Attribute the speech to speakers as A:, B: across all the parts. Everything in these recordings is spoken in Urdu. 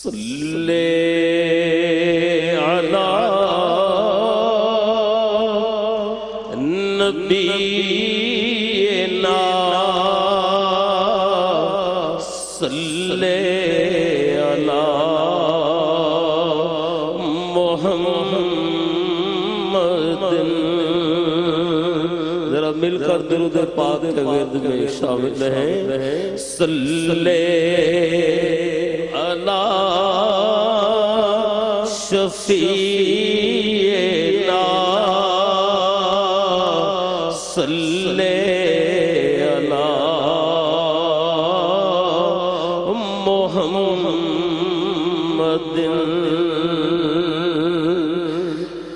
A: صلی علی نبی صلی علی محمد ذرا مل کر درود پاک میں شامل ہیں صلی اللہ شفیع لا صلی اللہ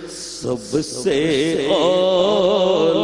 A: سب سے اور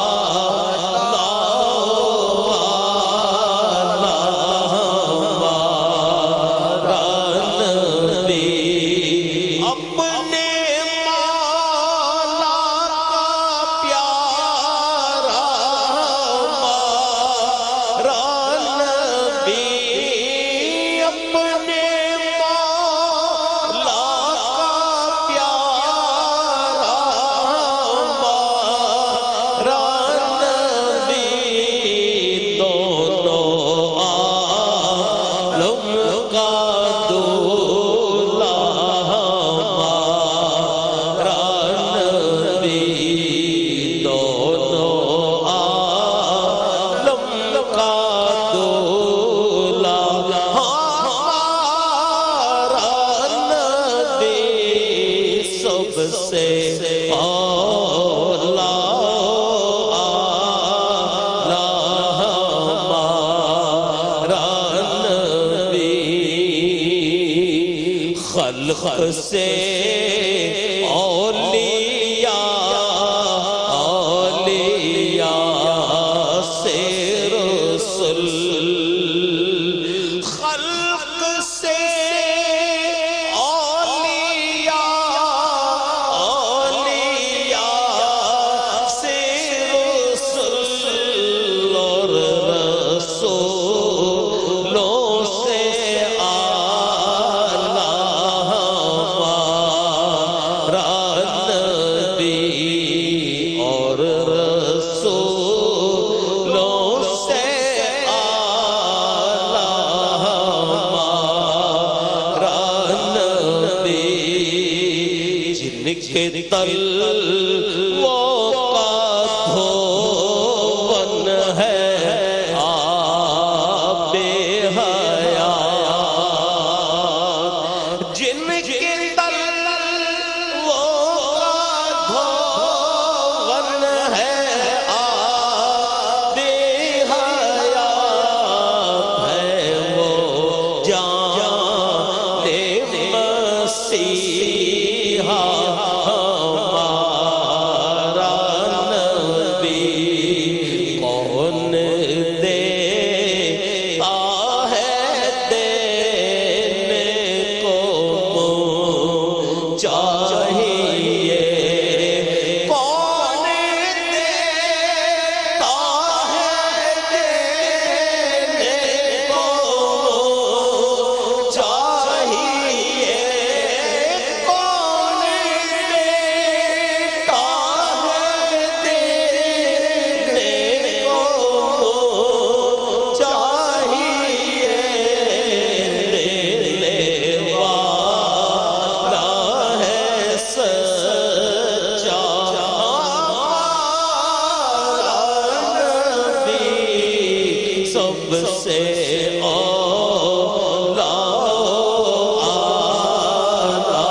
A: سے اولا خلق سے کے سب سے اولا
B: آرا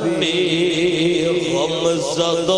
B: نبی غم